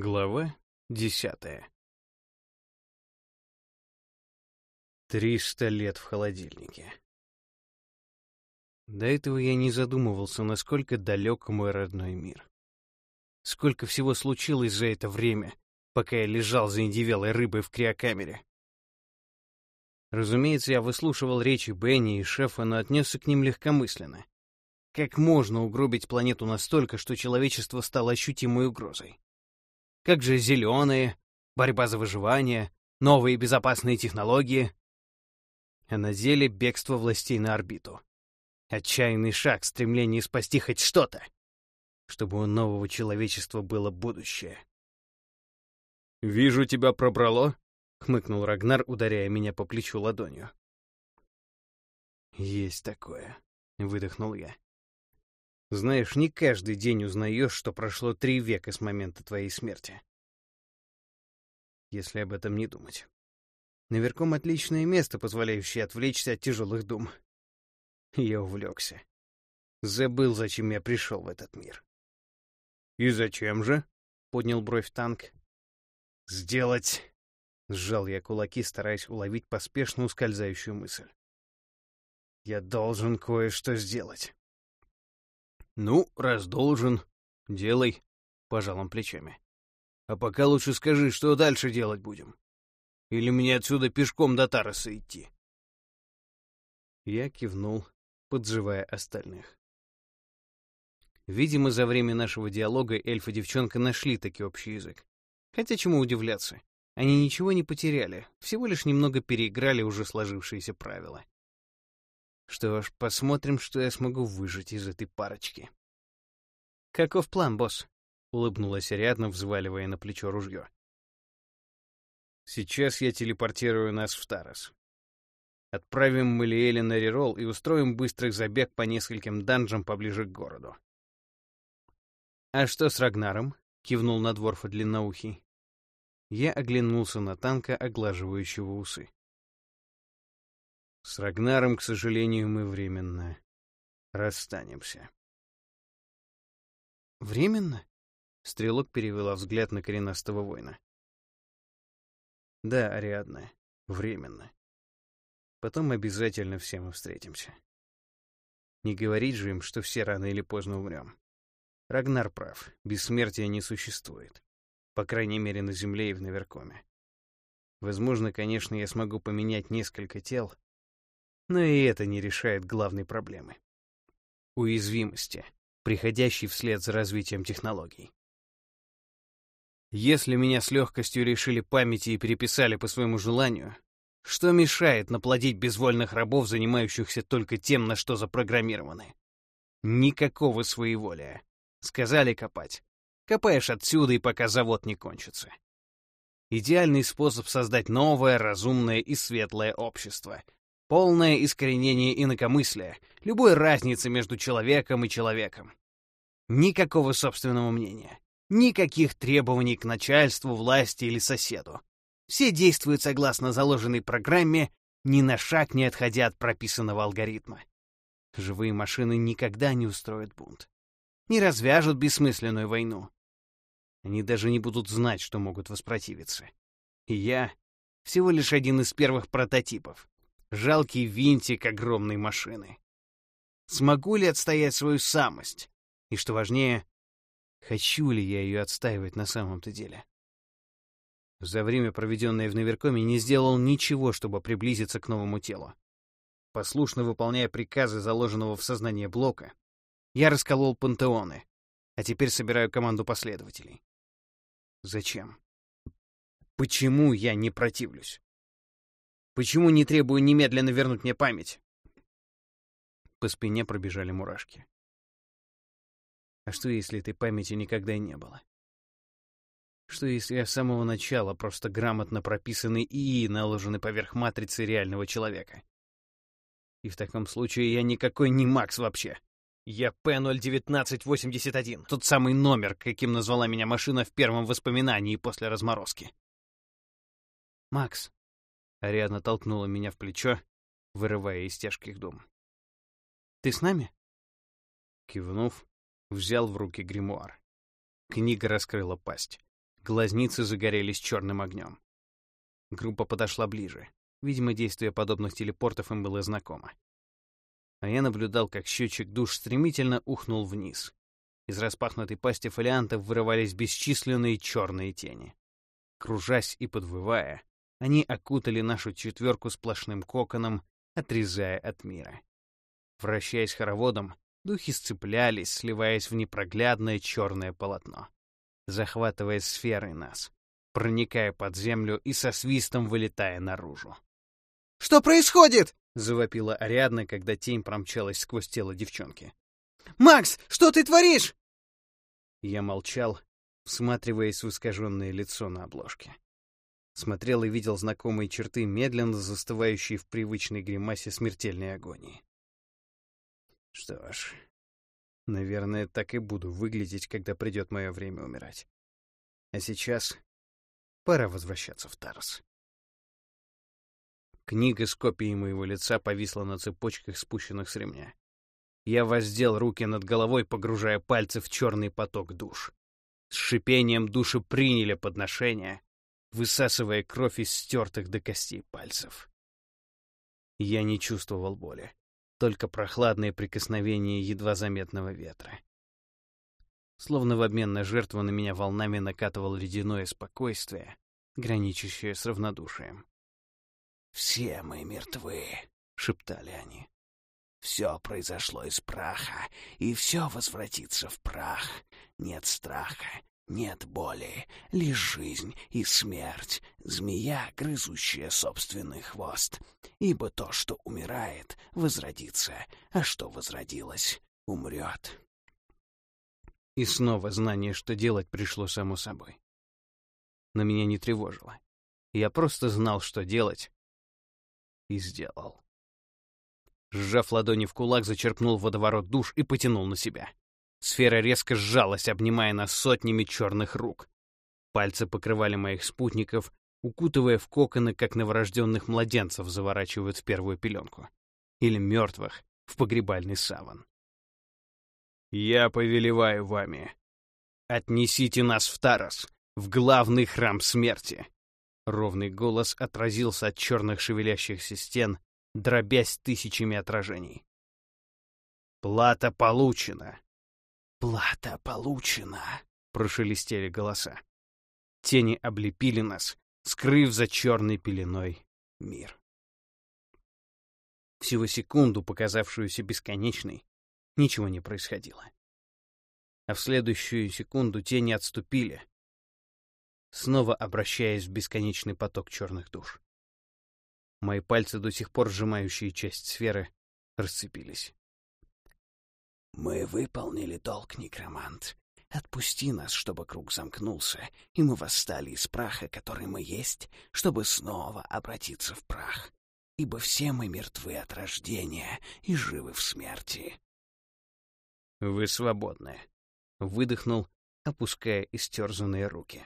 Глава десятая Триста лет в холодильнике. До этого я не задумывался, насколько далек мой родной мир. Сколько всего случилось за это время, пока я лежал за индивелой рыбой в криокамере. Разумеется, я выслушивал речи Бенни и шефа, но отнесся к ним легкомысленно. Как можно угробить планету настолько, что человечество стало ощутимой угрозой? Как же зеленые, борьба за выживание, новые безопасные технологии? А на деле бегство властей на орбиту. Отчаянный шаг, стремление спасти хоть что-то, чтобы у нового человечества было будущее. «Вижу, тебя пробрало», — хмыкнул Рагнар, ударяя меня по плечу ладонью. «Есть такое», — выдохнул я. Знаешь, не каждый день узнаешь, что прошло три века с момента твоей смерти. Если об этом не думать. Наверхом отличное место, позволяющее отвлечься от тяжелых дум. Я увлекся. Забыл, зачем я пришел в этот мир. «И зачем же?» — поднял бровь танк. «Сделать...» — сжал я кулаки, стараясь уловить поспешно ускользающую мысль. «Я должен кое-что сделать». «Ну, раз должен, делай», — пожал он плечами. «А пока лучше скажи, что дальше делать будем? Или мне отсюда пешком до Тараса идти?» Я кивнул, подзывая остальных. Видимо, за время нашего диалога эльф и девчонка нашли таки общий язык. Хотя чему удивляться? Они ничего не потеряли, всего лишь немного переиграли уже сложившиеся правила. Что ж, посмотрим, что я смогу выжить из этой парочки. «Каков план, босс?» — улыбнулась Ариадна, взваливая на плечо ружье. «Сейчас я телепортирую нас в Тарас. Отправим Малиэля на реролл и устроим быстрый забег по нескольким данжам поближе к городу». «А что с Рагнаром?» — кивнул на дворфа длинноухий. Я оглянулся на танка, оглаживающего усы. С Рагнаром, к сожалению, мы временно расстанемся. Временно? Стрелок перевела взгляд на коренастого воина. Да, Ариадна, временно. Потом обязательно все мы встретимся. Не говорить же им, что все рано или поздно умрем. Рагнар прав, бессмертия не существует. По крайней мере, на Земле и в Наверкоме. Возможно, конечно, я смогу поменять несколько тел, но и это не решает главной проблемы — уязвимости, приходящей вслед за развитием технологий. Если меня с легкостью решили памяти и переписали по своему желанию, что мешает наплодить безвольных рабов, занимающихся только тем, на что запрограммированы? Никакого своеволия. Сказали копать. Копаешь отсюда, и пока завод не кончится. Идеальный способ создать новое, разумное и светлое общество — Полное искоренение инакомыслия, любой разницы между человеком и человеком. Никакого собственного мнения, никаких требований к начальству, власти или соседу. Все действуют согласно заложенной программе, ни на шаг не отходя от прописанного алгоритма. Живые машины никогда не устроят бунт. Не развяжут бессмысленную войну. Они даже не будут знать, что могут воспротивиться. И я всего лишь один из первых прототипов жалкий винтик огромной машины. Смогу ли отстоять свою самость? И что важнее, хочу ли я ее отстаивать на самом-то деле? За время, проведенное в Наверкоме, не сделал ничего, чтобы приблизиться к новому телу. Послушно выполняя приказы заложенного в сознание блока, я расколол пантеоны, а теперь собираю команду последователей. Зачем? Почему я не противлюсь? Почему не требую немедленно вернуть мне память? По спине пробежали мурашки. А что, если этой памяти никогда не было? Что, если я с самого начала просто грамотно прописанный ИИ, наложенный поверх матрицы реального человека? И в таком случае я никакой не Макс вообще. Я П-01981, тот самый номер, каким назвала меня машина в первом воспоминании после разморозки. «Макс», Ариадна толкнула меня в плечо, вырывая из тяжких дум. «Ты с нами?» Кивнув, взял в руки гримуар. Книга раскрыла пасть. Глазницы загорелись черным огнем. Группа подошла ближе. Видимо, действие подобных телепортов им было знакомо. А я наблюдал, как счетчик душ стремительно ухнул вниз. Из распахнутой пасти фолиантов вырывались бесчисленные черные тени. Кружась и подвывая, они окутали нашу четверку сплошным коконом, отрезая от мира. Вращаясь хороводом, духи сцеплялись, сливаясь в непроглядное черное полотно, захватывая сферой нас, проникая под землю и со свистом вылетая наружу. «Что происходит?» — завопила Ариадна, когда тень промчалась сквозь тело девчонки. «Макс, что ты творишь?» Я молчал, всматриваясь в искаженное лицо на обложке. Смотрел и видел знакомые черты, медленно застывающие в привычной гримасе смертельной агонии. Что ж, наверное, так и буду выглядеть, когда придет мое время умирать. А сейчас пора возвращаться в Тарас. Книга с копией моего лица повисла на цепочках, спущенных с ремня. Я воздел руки над головой, погружая пальцы в черный поток душ. С шипением души приняли подношение, высасывая кровь из стертых до костей пальцев. Я не чувствовал боли, только прохладное прикосновение едва заметного ветра. Словно в обмен на жертву на меня волнами накатывало ледяное спокойствие, граничащее с равнодушием. «Все мы мертвы», — шептали они. «Все произошло из праха, и все возвратится в прах. Нет страха, нет боли, лишь жизнь и смерть, змея, грызущая собственный хвост. Ибо то, что умирает, возродится, а что возродилось, умрет. И снова знание, что делать, пришло само собой. Но меня не тревожило. Я просто знал, что делать, и сделал. Сжав ладони в кулак, зачерпнул водоворот душ и потянул на себя. Сфера резко сжалась, обнимая нас сотнями черных рук. Пальцы покрывали моих спутников, укутывая в коконы, как новорожденных младенцев заворачивают в первую пеленку. Или мертвых в погребальный саван. «Я повелеваю вами. Отнесите нас в Тарас, в главный храм смерти!» Ровный голос отразился от черных шевелящихся стен, дробясь тысячами отражений. «Плата получена!» «Плата получена!» — прошелестели голоса. Тени облепили нас, скрыв за черной пеленой мир. Всего секунду, показавшуюся бесконечной, ничего не происходило. А в следующую секунду тени отступили, снова обращаясь в бесконечный поток черных душ. Мои пальцы, до сих пор сжимающие часть сферы, расцепились. «Мы выполнили долг, некромант. Отпусти нас, чтобы круг замкнулся, и мы восстали из праха, который мы есть, чтобы снова обратиться в прах. Ибо все мы мертвы от рождения и живы в смерти». «Вы свободны», — выдохнул, опуская истерзанные руки.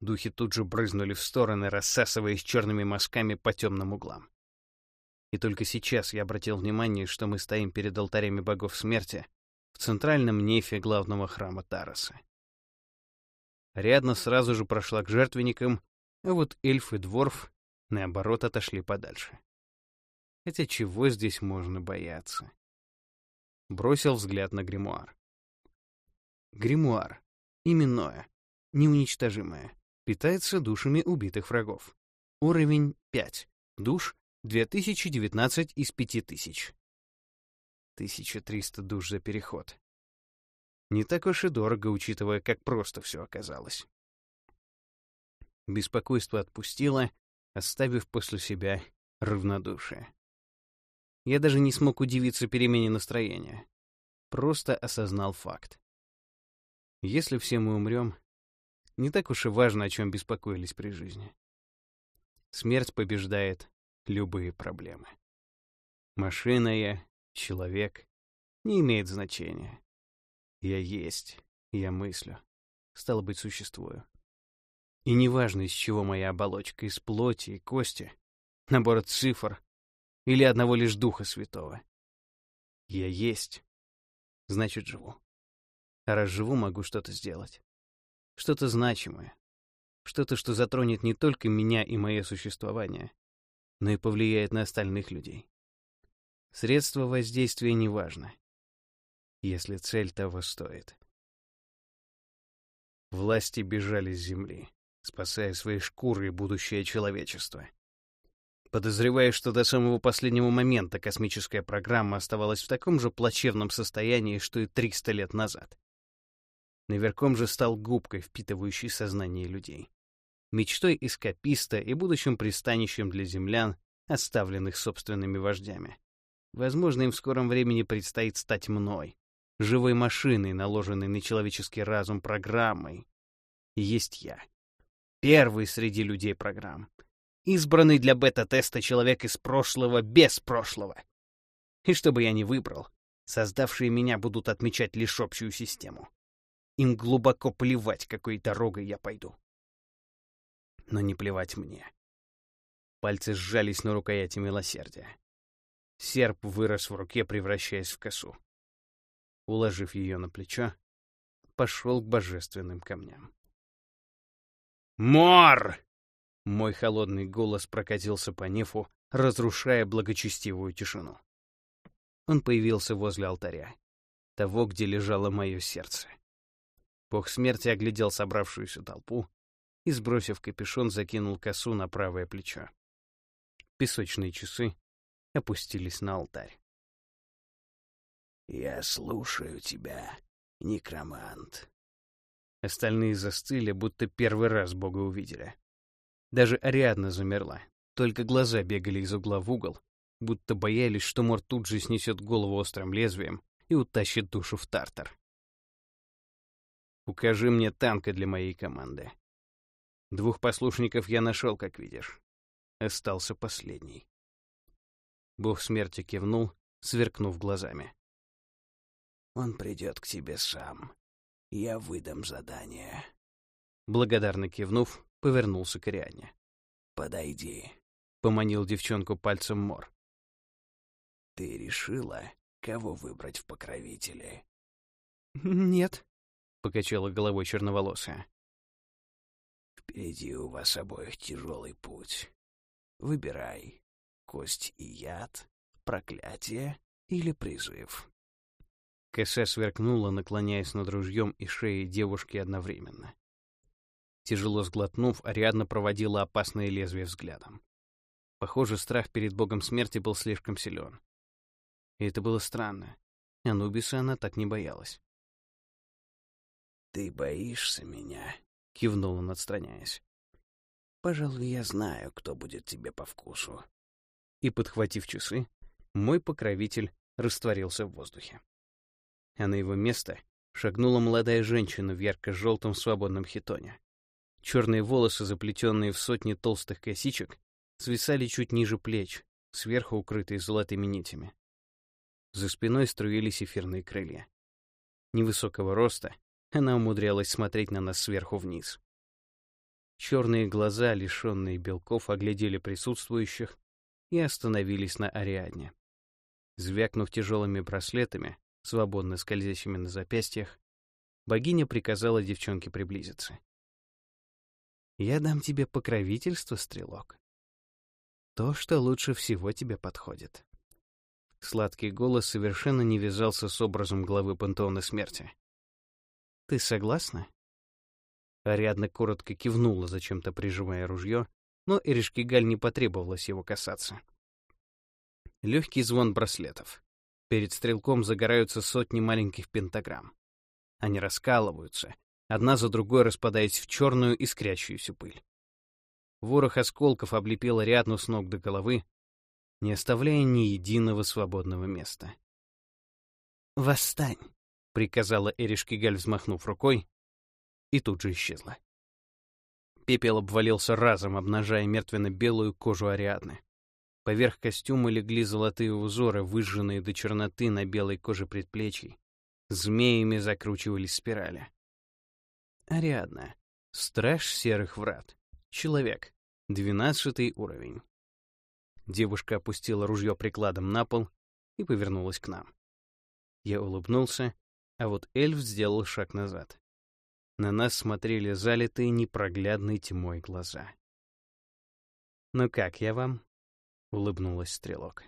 Духи тут же брызнули в стороны, рассасываясь черными мазками по темным углам. И только сейчас я обратил внимание, что мы стоим перед алтарями богов смерти в центральном нефе главного храма Тараса. Рядно сразу же прошла к жертвенникам, а вот эльф и дворф, наоборот, отошли подальше. Хотя чего здесь можно бояться? Бросил взгляд на гримуар. Гримуар. Именное. Неуничтожимое. Питается душами убитых врагов. Уровень 5. Душ 2019 из 5000. 1300 душ за переход. Не так уж и дорого, учитывая, как просто все оказалось. Беспокойство отпустило, оставив после себя равнодушие. Я даже не смог удивиться перемене настроения. Просто осознал факт. Если все мы умрем, не так уж и важно, о чем беспокоились при жизни. Смерть побеждает любые проблемы. Машина я, человек, не имеет значения. Я есть, я мыслю, стало быть, существую. И неважно, из чего моя оболочка, из плоти и кости, набор цифр или одного лишь Духа Святого. Я есть, значит, живу. А раз живу, могу что-то сделать. Что-то значимое. Что-то, что затронет не только меня и мое существование, но и повлияет на остальных людей. Средство воздействия не важно, если цель того стоит. Власти бежали с земли, спасая свои шкуры и будущее человечества. Подозревая, что до самого последнего момента космическая программа оставалась в таком же плачевном состоянии, что и 300 лет назад. Наверхом же стал губкой, впитывающей сознание людей. Мечтой эскаписта и будущим пристанищем для землян, оставленных собственными вождями. Возможно, им в скором времени предстоит стать мной, живой машиной, наложенной на человеческий разум программой. И есть я. Первый среди людей программ. Избранный для бета-теста человек из прошлого без прошлого. И что бы я ни выбрал, создавшие меня будут отмечать лишь общую систему. Им глубоко плевать, какой дорогой я пойду. Но не плевать мне. Пальцы сжались на рукояти милосердия. Серп вырос в руке, превращаясь в косу. Уложив ее на плечо, пошел к божественным камням. «Мор!» Мой холодный голос прокатился по нефу, разрушая благочестивую тишину. Он появился возле алтаря, того, где лежало мое сердце. Бог смерти оглядел собравшуюся толпу и, сбросив капюшон, закинул косу на правое плечо. Песочные часы опустились на алтарь. «Я слушаю тебя, некромант». Остальные застыли, будто первый раз Бога увидели. Даже Ариадна замерла, только глаза бегали из угла в угол, будто боялись, что Мор тут же снесет голову острым лезвием и утащит душу в тартар. «Укажи мне танка для моей команды. Двух послушников я нашел, как видишь. Остался последний». Бог смерти кивнул, сверкнув глазами. «Он придет к тебе сам. Я выдам задание». Благодарно кивнув, повернулся к Ариане. «Подойди», — поманил девчонку пальцем Мор. «Ты решила, кого выбрать в покровители?» «Нет», — покачала головой черноволосая. «Впереди у вас обоих тяжелый путь. Выбирай, кость и яд, проклятие или призыв». Кэссе сверкнула, наклоняясь над ружьем и шеей девушки одновременно. Тяжело сглотнув, Ариадна проводила опасное лезвие взглядом. Похоже, страх перед богом смерти был слишком силен. И это было странно. Анубиса она так не боялась. «Ты боишься меня?» — кивнул он, отстраняясь. «Пожалуй, я знаю, кто будет тебе по вкусу». И, подхватив часы, мой покровитель растворился в воздухе. А на его место шагнула молодая женщина в ярко-желтом свободном хитоне. Черные волосы, заплетенные в сотни толстых косичек, свисали чуть ниже плеч, сверху укрытые золотыми нитями. За спиной струились эфирные крылья. Невысокого роста, она умудрялась смотреть на нас сверху вниз. Черные глаза, лишенные белков, оглядели присутствующих и остановились на Ариадне. Звякнув тяжелыми браслетами, свободно скользящими на запястьях, богиня приказала девчонке приблизиться. Я дам тебе покровительство, стрелок. То, что лучше всего тебе подходит. Сладкий голос совершенно не вязался с образом главы пантеона смерти. Ты согласна? Ариадна коротко кивнула, зачем-то прижимая ружье, но Эришкигаль не потребовалось его касаться. Легкий звон браслетов. Перед стрелком загораются сотни маленьких пентаграмм. Они раскалываются, одна за другой распадаясь в черную искрящуюся пыль. Ворох осколков облепил Ариадну с ног до головы, не оставляя ни единого свободного места. «Восстань!» — приказала Эришкигаль, взмахнув рукой, и тут же исчезла. Пепел обвалился разом, обнажая мертвенно-белую кожу Ариадны. Поверх костюма легли золотые узоры, выжженные до черноты на белой коже предплечий. Змеями закручивались спирали. Ариадна. Страж серых врат. Человек. Двенадцатый уровень. Девушка опустила ружье прикладом на пол и повернулась к нам. Я улыбнулся, а вот эльф сделал шаг назад. На нас смотрели залитые непроглядной тьмой глаза. «Ну как я вам?» — улыбнулась Стрелок.